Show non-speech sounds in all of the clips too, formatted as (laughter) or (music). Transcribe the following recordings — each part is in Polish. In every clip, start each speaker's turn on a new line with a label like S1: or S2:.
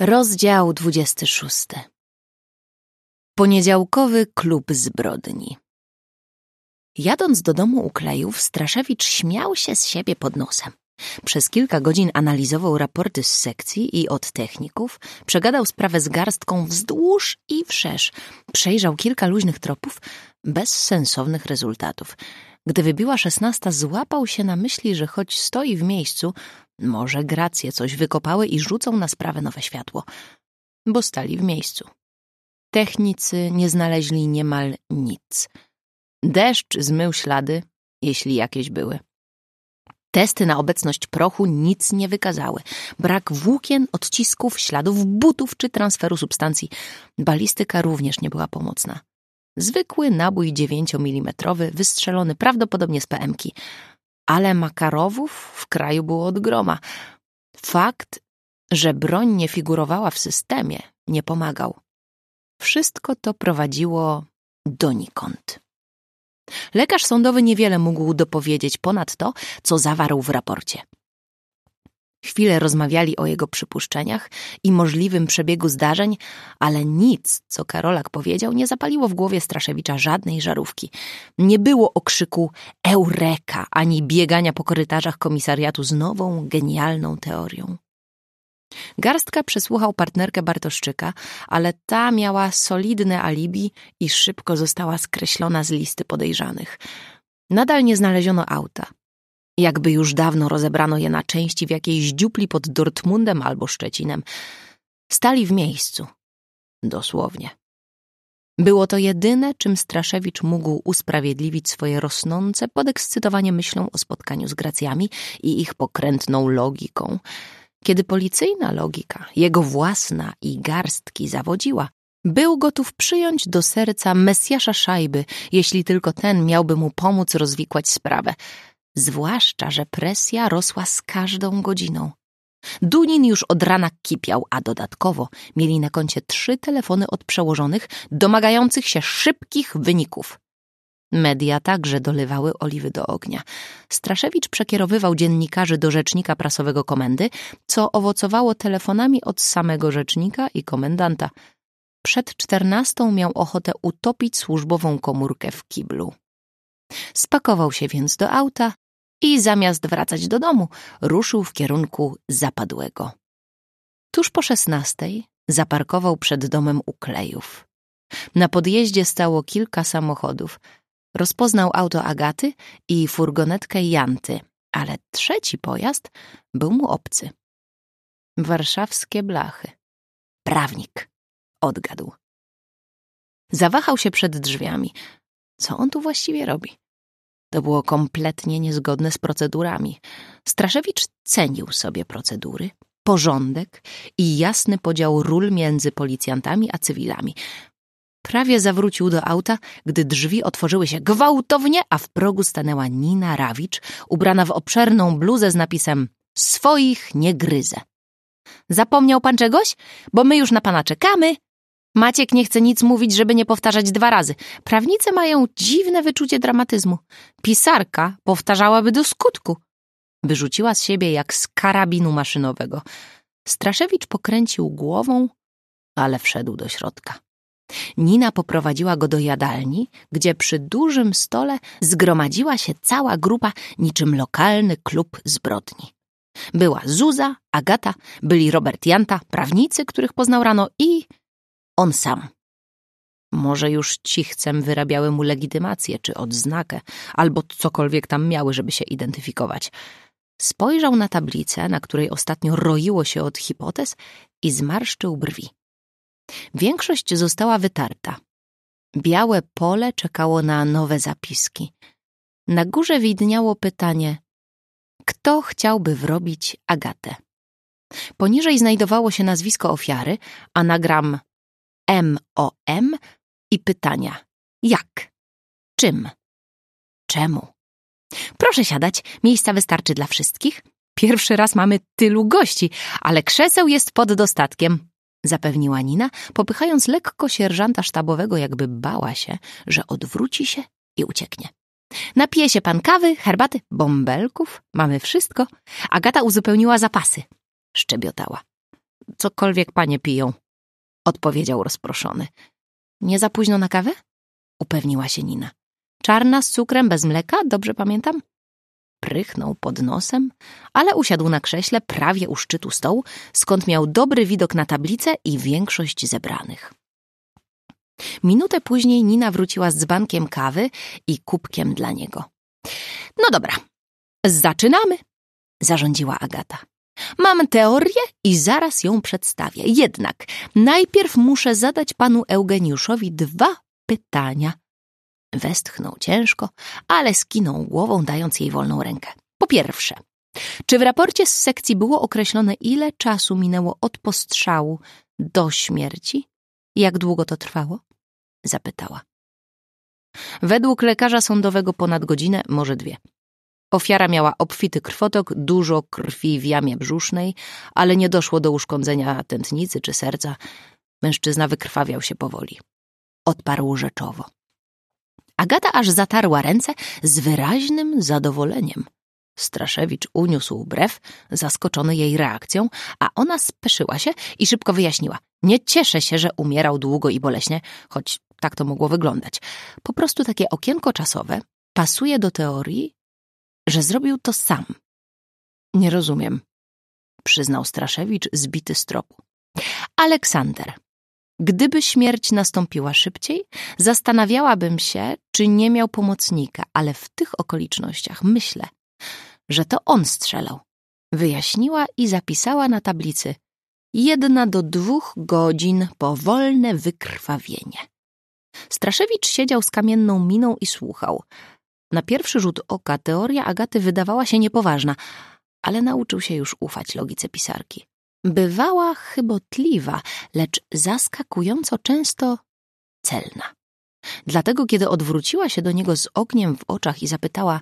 S1: Rozdział 26. Poniedziałkowy klub zbrodni. Jadąc do domu u Klejów, Straszewicz śmiał się z siebie pod nosem. Przez kilka godzin analizował raporty z sekcji i od techników, przegadał sprawę z garstką wzdłuż i wszerz, przejrzał kilka luźnych tropów, bez sensownych rezultatów. Gdy wybiła szesnasta, złapał się na myśli, że choć stoi w miejscu, może gracje coś wykopały i rzucą na sprawę nowe światło, bo stali w miejscu. Technicy nie znaleźli niemal nic. Deszcz zmył ślady, jeśli jakieś były. Testy na obecność prochu nic nie wykazały. Brak włókien, odcisków, śladów butów czy transferu substancji. Balistyka również nie była pomocna. Zwykły nabój 9 mm, wystrzelony prawdopodobnie z PMki. Ale Makarowów w kraju było od groma. Fakt, że broń nie figurowała w systemie, nie pomagał. Wszystko to prowadziło donikąd. Lekarz sądowy niewiele mógł dopowiedzieć ponad to, co zawarł w raporcie. Chwilę rozmawiali o jego przypuszczeniach i możliwym przebiegu zdarzeń, ale nic, co Karolak powiedział, nie zapaliło w głowie Straszewicza żadnej żarówki. Nie było okrzyku eureka, ani biegania po korytarzach komisariatu z nową, genialną teorią. Garstka przesłuchał partnerkę Bartoszczyka, ale ta miała solidne alibi i szybko została skreślona z listy podejrzanych. Nadal nie znaleziono auta. Jakby już dawno rozebrano je na części w jakiejś dziupli pod Dortmundem albo Szczecinem. Stali w miejscu. Dosłownie. Było to jedyne, czym Straszewicz mógł usprawiedliwić swoje rosnące podekscytowanie myślą o spotkaniu z gracjami i ich pokrętną logiką. Kiedy policyjna logika, jego własna i garstki zawodziła, był gotów przyjąć do serca Mesjasza Szajby, jeśli tylko ten miałby mu pomóc rozwikłać sprawę. Zwłaszcza, że presja rosła z każdą godziną. Dunin już od rana kipiał, a dodatkowo mieli na koncie trzy telefony od przełożonych, domagających się szybkich wyników. Media także dolewały oliwy do ognia. Straszewicz przekierowywał dziennikarzy do rzecznika prasowego komendy, co owocowało telefonami od samego rzecznika i komendanta. Przed czternastą miał ochotę utopić służbową komórkę w kiblu. Spakował się więc do auta i zamiast wracać do domu, ruszył w kierunku zapadłego. Tuż po szesnastej zaparkował przed domem uklejów. Na podjeździe stało kilka samochodów. Rozpoznał auto Agaty i furgonetkę Janty, ale trzeci pojazd był mu obcy. Warszawskie blachy. Prawnik. Odgadł. Zawahał się przed drzwiami. Co on tu właściwie robi? To było kompletnie niezgodne z procedurami. Straszewicz cenił sobie procedury, porządek i jasny podział ról między policjantami a cywilami. Prawie zawrócił do auta, gdy drzwi otworzyły się gwałtownie, a w progu stanęła Nina Rawicz, ubrana w obszerną bluzę z napisem Swoich nie gryzę. Zapomniał pan czegoś? Bo my już na pana czekamy, Maciek nie chce nic mówić, żeby nie powtarzać dwa razy. Prawnice mają dziwne wyczucie dramatyzmu. Pisarka powtarzałaby do skutku. Wyrzuciła z siebie jak z karabinu maszynowego. Straszewicz pokręcił głową, ale wszedł do środka. Nina poprowadziła go do jadalni, gdzie przy dużym stole zgromadziła się cała grupa niczym lokalny klub zbrodni. Była Zuza, Agata, byli Robert Janta, prawnicy, których poznał rano i on sam. Może już cichcem wyrabiały mu legitymację czy odznakę, albo cokolwiek tam miały, żeby się identyfikować. Spojrzał na tablicę, na której ostatnio roiło się od hipotez i zmarszczył brwi. Większość została wytarta. Białe pole czekało na nowe zapiski. Na górze widniało pytanie, kto chciałby wrobić Agatę? Poniżej znajdowało się nazwisko ofiary, anagram M-O-M i pytania. Jak? Czym? Czemu? Proszę siadać, miejsca wystarczy dla wszystkich. Pierwszy raz mamy tylu gości, ale krzeseł jest pod dostatkiem, zapewniła Nina, popychając lekko sierżanta sztabowego, jakby bała się, że odwróci się i ucieknie. Napije się pan kawy, herbaty, bąbelków, mamy wszystko. Agata uzupełniła zapasy. Szczebiotała. cokolwiek panie piją, odpowiedział rozproszony. Nie za późno na kawę? upewniła się Nina. Czarna z cukrem, bez mleka, dobrze pamiętam? Prychnął pod nosem, ale usiadł na krześle prawie u szczytu stołu, skąd miał dobry widok na tablicę i większość zebranych. Minutę później Nina wróciła z dzbankiem kawy i kubkiem dla niego. No dobra, zaczynamy, zarządziła Agata. Mam teorię i zaraz ją przedstawię. Jednak najpierw muszę zadać panu Eugeniuszowi dwa pytania. Westchnął ciężko, ale skinął głową, dając jej wolną rękę. Po pierwsze, czy w raporcie z sekcji było określone, ile czasu minęło od postrzału do śmierci? Jak długo to trwało? Zapytała. Według lekarza sądowego ponad godzinę, może dwie. Ofiara miała obfity krwotok, dużo krwi w jamie brzusznej, ale nie doszło do uszkodzenia tętnicy czy serca. Mężczyzna wykrwawiał się powoli. Odparł rzeczowo. Agata aż zatarła ręce z wyraźnym zadowoleniem. Straszewicz uniósł brew, zaskoczony jej reakcją, a ona speszyła się i szybko wyjaśniła. Nie cieszę się, że umierał długo i boleśnie, choć tak to mogło wyglądać. Po prostu takie okienko czasowe pasuje do teorii, że zrobił to sam. Nie rozumiem, przyznał Straszewicz zbity z tropu. Aleksander, gdyby śmierć nastąpiła szybciej, zastanawiałabym się, czy nie miał pomocnika, ale w tych okolicznościach myślę, że to on strzelał. Wyjaśniła i zapisała na tablicy jedna do dwóch godzin powolne wykrwawienie. Straszewicz siedział z kamienną miną i słuchał. Na pierwszy rzut oka teoria Agaty wydawała się niepoważna, ale nauczył się już ufać logice pisarki. Bywała chybotliwa, lecz zaskakująco często celna. Dlatego, kiedy odwróciła się do niego z ogniem w oczach i zapytała: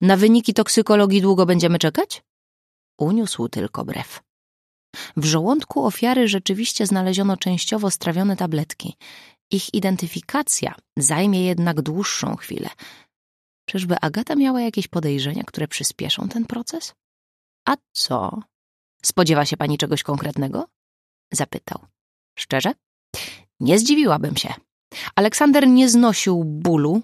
S1: Na wyniki toksykologii długo będziemy czekać? Uniósł tylko brew. W żołądku ofiary rzeczywiście znaleziono częściowo strawione tabletki. Ich identyfikacja zajmie jednak dłuższą chwilę. Czyżby Agata miała jakieś podejrzenia, które przyspieszą ten proces? A co? Spodziewa się pani czegoś konkretnego? Zapytał. Szczerze? Nie zdziwiłabym się. Aleksander nie znosił bólu.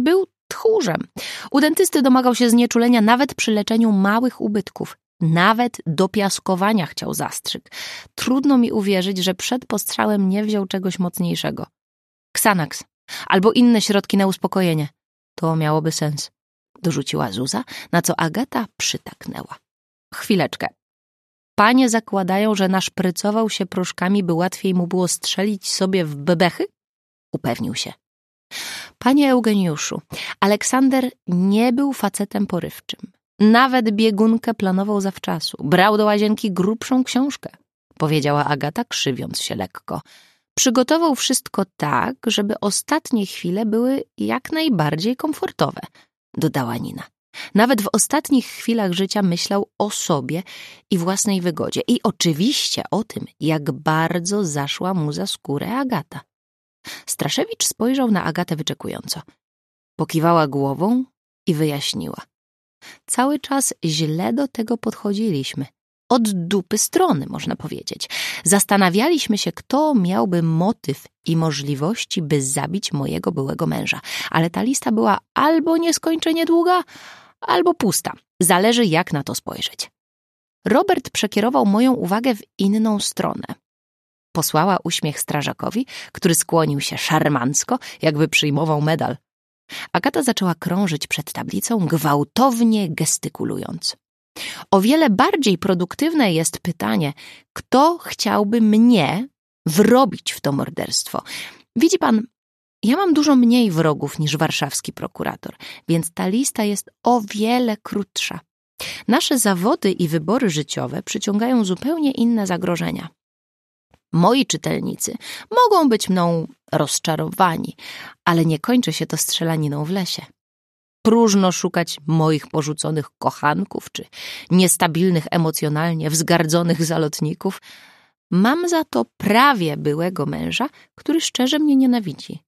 S1: Był tchórzem. U dentysty domagał się znieczulenia nawet przy leczeniu małych ubytków. Nawet do piaskowania chciał zastrzyk. Trudno mi uwierzyć, że przed postrzałem nie wziął czegoś mocniejszego. Xanax albo inne środki na uspokojenie. To miałoby sens. Dorzuciła Zuza, na co Agata przytaknęła. Chwileczkę. Panie zakładają, że naszprycował się proszkami, by łatwiej mu było strzelić sobie w bebechy? Upewnił się. Panie Eugeniuszu, Aleksander nie był facetem porywczym. Nawet biegunkę planował zawczasu. Brał do łazienki grubszą książkę, powiedziała Agata, krzywiąc się lekko. Przygotował wszystko tak, żeby ostatnie chwile były jak najbardziej komfortowe, dodała Nina. Nawet w ostatnich chwilach życia myślał o sobie i własnej wygodzie i oczywiście o tym, jak bardzo zaszła mu za skórę Agata. Straszewicz spojrzał na Agatę wyczekująco. Pokiwała głową i wyjaśniła. Cały czas źle do tego podchodziliśmy. Od dupy strony, można powiedzieć. Zastanawialiśmy się, kto miałby motyw i możliwości, by zabić mojego byłego męża. Ale ta lista była albo nieskończenie długa, albo pusta. Zależy, jak na to spojrzeć. Robert przekierował moją uwagę w inną stronę. Posłała uśmiech strażakowi, który skłonił się szarmancko, jakby przyjmował medal. Agata zaczęła krążyć przed tablicą, gwałtownie gestykulując. O wiele bardziej produktywne jest pytanie, kto chciałby mnie wrobić w to morderstwo. Widzi pan, ja mam dużo mniej wrogów niż warszawski prokurator, więc ta lista jest o wiele krótsza. Nasze zawody i wybory życiowe przyciągają zupełnie inne zagrożenia. Moi czytelnicy mogą być mną rozczarowani, ale nie kończy się to strzelaniną w lesie. Próżno szukać moich porzuconych kochanków czy niestabilnych emocjonalnie wzgardzonych zalotników. Mam za to prawie byłego męża, który szczerze mnie nienawidzi.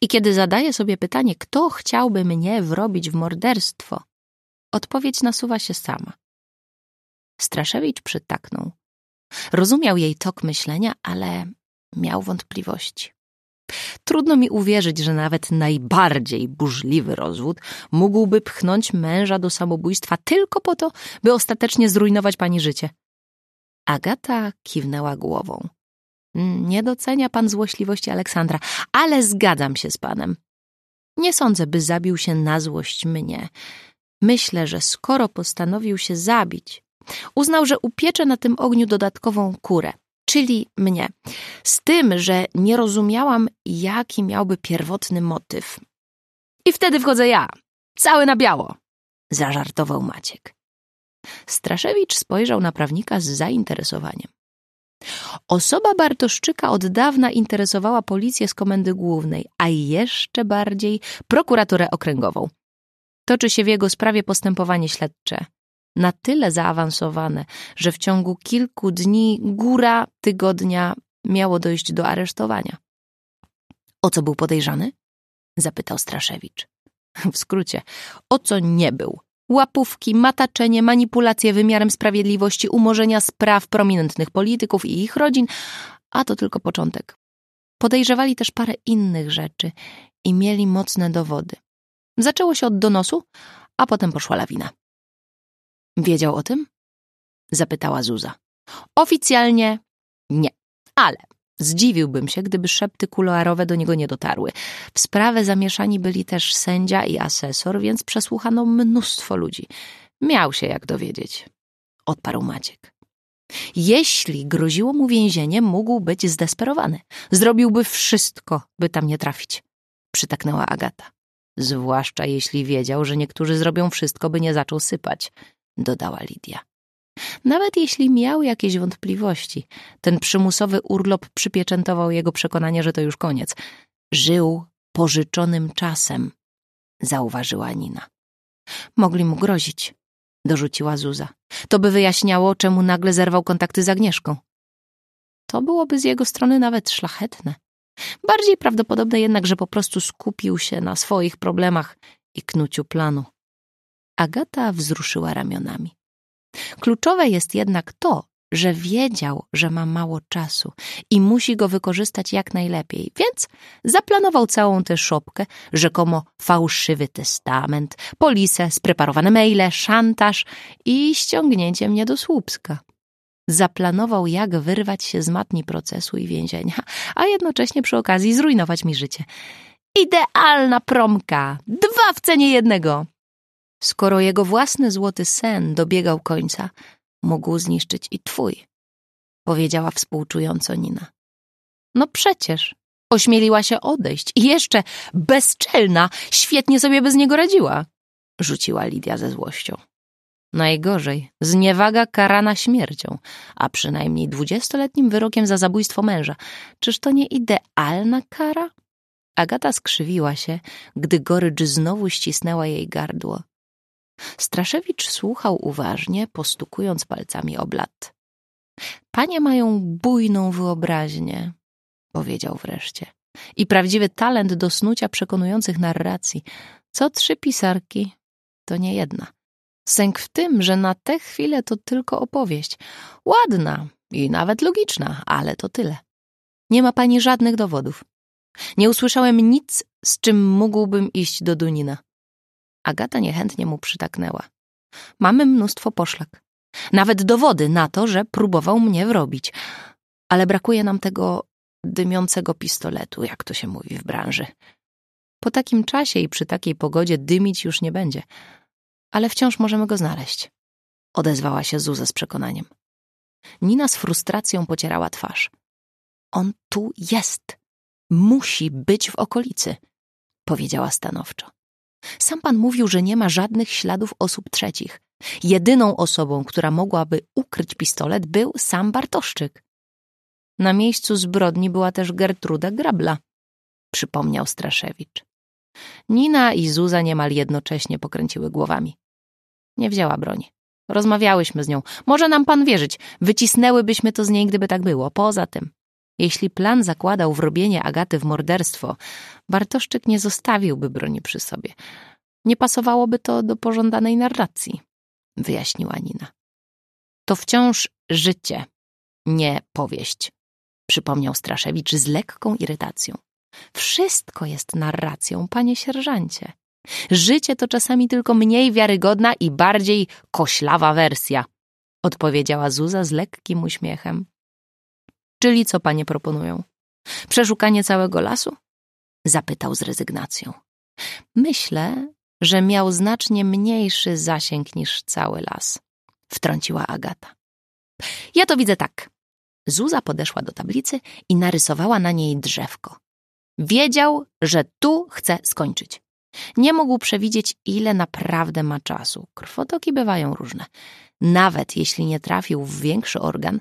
S1: I kiedy zadaję sobie pytanie, kto chciałby mnie wrobić w morderstwo, odpowiedź nasuwa się sama. Straszewicz przytaknął. Rozumiał jej tok myślenia, ale miał wątpliwości. Trudno mi uwierzyć, że nawet najbardziej burzliwy rozwód mógłby pchnąć męża do samobójstwa tylko po to, by ostatecznie zrujnować pani życie. Agata kiwnęła głową. Nie docenia pan złośliwości Aleksandra, ale zgadzam się z panem. Nie sądzę, by zabił się na złość mnie. Myślę, że skoro postanowił się zabić, uznał, że upiecze na tym ogniu dodatkową kurę, czyli mnie. Z tym, że nie rozumiałam, jaki miałby pierwotny motyw. I wtedy wchodzę ja, cały na biało, zażartował Maciek. Straszewicz spojrzał na prawnika z zainteresowaniem. Osoba Bartoszczyka od dawna interesowała policję z komendy głównej, a jeszcze bardziej prokuraturę okręgową. Toczy się w jego sprawie postępowanie śledcze. Na tyle zaawansowane, że w ciągu kilku dni, góra tygodnia, miało dojść do aresztowania. O co był podejrzany? zapytał Straszewicz. (laughs) W skrócie, o co nie był. Łapówki, mataczenie, manipulacje wymiarem sprawiedliwości, umorzenia spraw prominentnych polityków i ich rodzin, a to tylko początek. Podejrzewali też parę innych rzeczy i mieli mocne dowody. Zaczęło się od donosu, a potem poszła lawina. Wiedział o tym? Zapytała Zuza. Oficjalnie nie, ale zdziwiłbym się, gdyby szepty kuluarowe do niego nie dotarły. W sprawę zamieszani byli też sędzia i asesor, więc przesłuchano mnóstwo ludzi. Miał się jak dowiedzieć. Odparł Maciek. Jeśli groziło mu więzienie, mógł być zdesperowany. Zrobiłby wszystko, by tam nie trafić. Przytaknęła Agata. Zwłaszcza jeśli wiedział, że niektórzy zrobią wszystko, by nie zaczął sypać, dodała Lidia. Nawet jeśli miał jakieś wątpliwości, ten przymusowy urlop przypieczętował jego przekonanie, że to już koniec. Żył pożyczonym czasem, zauważyła Nina. Mogli mu grozić, dorzuciła Zuza. To by wyjaśniało, czemu nagle zerwał kontakty z Agnieszką. To byłoby z jego strony nawet szlachetne. Bardziej prawdopodobne jednak, że po prostu skupił się na swoich problemach i knuciu planu. Agata wzruszyła ramionami. Kluczowe jest jednak to, że wiedział, że ma mało czasu i musi go wykorzystać jak najlepiej, więc zaplanował całą tę szopkę, rzekomo fałszywy testament, polisę, spreparowane maile, szantaż i ściągnięcie mnie do Słupska. Zaplanował, jak wyrwać się z matni procesu i więzienia, a jednocześnie przy okazji zrujnować mi życie. Idealna promka! Dwa w cenie jednego! Skoro jego własny złoty sen dobiegał końca, mógł zniszczyć i twój, powiedziała współczująco Nina. No przecież, ośmieliła się odejść i jeszcze bezczelna, świetnie sobie bez niego radziła, rzuciła Lidia ze złością. Najgorzej, zniewaga karana śmiercią, a przynajmniej dwudziestoletnim wyrokiem za zabójstwo męża. Czyż to nie idealna kara? Agata skrzywiła się, gdy gorycz znowu ścisnęła jej gardło. Straszewicz słuchał uważnie, postukując palcami o blat. Panie mają bujną wyobraźnię, powiedział wreszcie, i prawdziwy talent do snucia przekonujących narracji. Co trzy pisarki, to nie jedna. Sęk w tym, że na tę chwilę to tylko opowieść. Ładna i nawet logiczna, ale to tyle. Nie ma pani żadnych dowodów. Nie usłyszałem nic, z czym mógłbym iść do Dunina. Agata niechętnie mu przytaknęła. Mamy mnóstwo poszlak. Nawet dowody na to, że próbował mnie wrobić. Ale brakuje nam tego dymiącego pistoletu, jak to się mówi w branży. Po takim czasie i przy takiej pogodzie dymić już nie będzie. Ale wciąż możemy go znaleźć. Odezwała się Zuza z przekonaniem. Nina z frustracją pocierała twarz. On tu jest. Musi być w okolicy, powiedziała stanowczo. Sam pan mówił, że nie ma żadnych śladów osób trzecich. Jedyną osobą, która mogłaby ukryć pistolet, był sam Bartoszczyk. Na miejscu zbrodni była też Gertruda Grabla, przypomniał Straszewicz. Nina i Zuza niemal jednocześnie pokręciły głowami. Nie wzięła broni. Rozmawiałyśmy z nią. Może nam pan wierzyć, wycisnęłybyśmy to z niej, gdyby tak było. Poza tym, jeśli plan zakładał wrobienie Agaty w morderstwo, Bartoszczyk nie zostawiłby broni przy sobie. Nie pasowałoby to do pożądanej narracji, wyjaśniła Nina. To wciąż życie, Nie powieść, przypomniał Straszewicz z lekką irytacją. Wszystko jest narracją, panie sierżancie. Życie to czasami tylko mniej wiarygodna i bardziej koślawa wersja, odpowiedziała Zuza z lekkim uśmiechem. Czyli co panie proponują? Przeszukanie całego lasu? Zapytał z rezygnacją. Myślę, że miał znacznie mniejszy zasięg niż cały las, wtrąciła Agata. Ja to widzę tak. Zuza podeszła do tablicy i narysowała na niej drzewko. Wiedział, że tu chce skończyć. Nie mógł przewidzieć, ile naprawdę ma czasu. Krwotoki bywają różne. Nawet jeśli nie trafił w większy organ,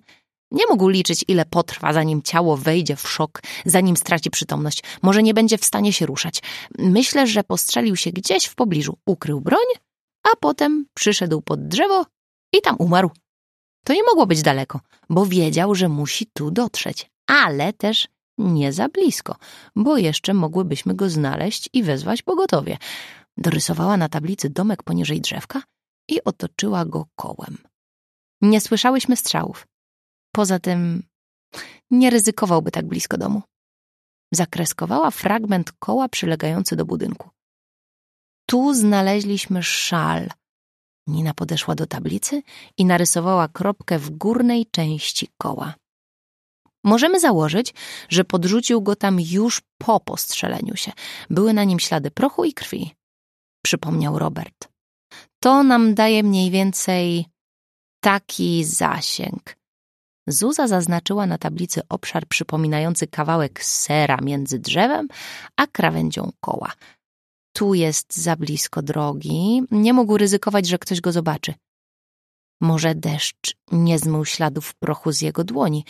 S1: nie mógł liczyć, ile potrwa, zanim ciało wejdzie w szok, zanim straci przytomność. Może nie będzie w stanie się ruszać. Myślę, że postrzelił się gdzieś w pobliżu, ukrył broń, a potem przyszedł pod drzewo i tam umarł. To nie mogło być daleko, bo wiedział, że musi tu dotrzeć, ale też nie za blisko, bo jeszcze mogłybyśmy go znaleźć i wezwać pogotowie. Dorysowała na tablicy domek poniżej drzewka i otoczyła go kołem. Nie słyszałyśmy strzałów. Poza tym nie ryzykowałby tak blisko domu. Zakreskowała fragment koła przylegający do budynku. Tu znaleźliśmy szal. Nina podeszła do tablicy i narysowała kropkę w górnej części koła. Możemy założyć, że podrzucił go tam już po postrzeleniu się. Były na nim ślady prochu i krwi, przypomniał Robert. To nam daje mniej więcej taki zasięg. Zuza zaznaczyła na tablicy obszar przypominający kawałek sera między drzewem a krawędzią koła. Tu jest za blisko drogi. Nie mógł ryzykować, że ktoś go zobaczy. Może deszcz nie zmył śladów prochu z jego dłoni,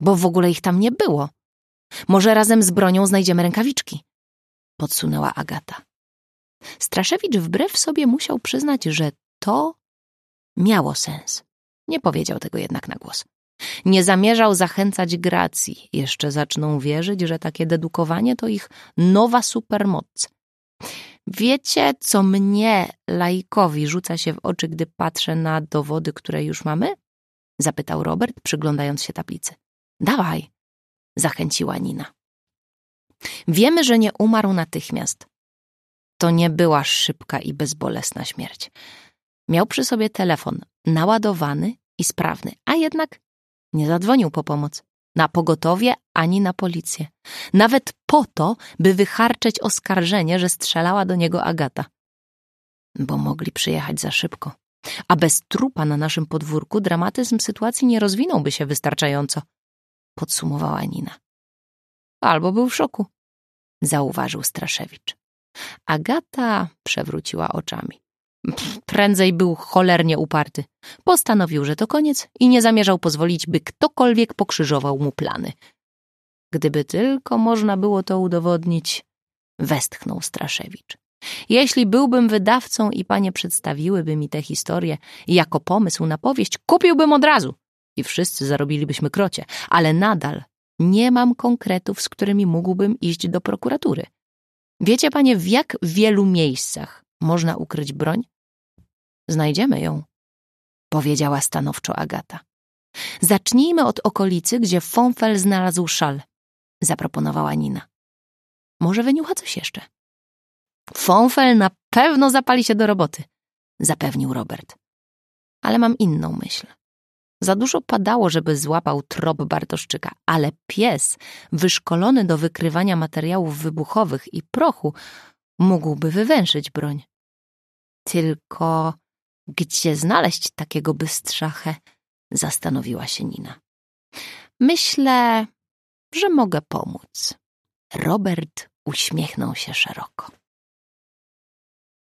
S1: bo w ogóle ich tam nie było. Może razem z bronią znajdziemy rękawiczki, podsunęła Agata. Straszewicz wbrew sobie musiał przyznać, że to miało sens. Nie powiedział tego jednak na głos. Nie zamierzał zachęcać Gracji. Jeszcze zaczną wierzyć, że takie dedukowanie to ich nowa supermoc. Wiecie, co mnie, laikowi, rzuca się w oczy, gdy patrzę na dowody, które już mamy? Zapytał Robert, przyglądając się tablicy. Dawaj, zachęciła Nina. Wiemy, że nie umarł natychmiast. To nie była szybka i bezbolesna śmierć. Miał przy sobie telefon naładowany i sprawny, a jednak nie zadzwonił po pomoc. Na pogotowie ani na policję. Nawet po to, by wycharczeć oskarżenie, że strzelała do niego Agata. Bo mogli przyjechać za szybko. A bez trupa na naszym podwórku dramatyzm sytuacji nie rozwinąłby się wystarczająco podsumowała Nina. Albo był w szoku, zauważył Straszewicz. Agata przewróciła oczami. Prędzej był cholernie uparty. Postanowił, że to koniec i nie zamierzał pozwolić, by ktokolwiek pokrzyżował mu plany. Gdyby tylko można było to udowodnić, westchnął Straszewicz. Jeśli byłbym wydawcą i panie przedstawiłyby mi tę historię jako pomysł na powieść, kupiłbym od razu i wszyscy zarobilibyśmy krocie, ale nadal nie mam konkretów, z którymi mógłbym iść do prokuratury. Wiecie panie, w jak wielu miejscach można ukryć broń? Znajdziemy ją, powiedziała stanowczo Agata. Zacznijmy od okolicy, gdzie Fonfel znalazł szal, zaproponowała Nina. Może wyniucha coś jeszcze. Fonfel na pewno zapali się do roboty, zapewnił Robert. Ale mam inną myśl. Za dużo padało, żeby złapał trop Bartoszczyka, ale pies, wyszkolony do wykrywania materiałów wybuchowych i prochu, mógłby wywęszyć broń. Tylko gdzie znaleźć takiego bystrzachę? Zastanowiła się Nina. Myślę, że mogę pomóc. Robert uśmiechnął się szeroko.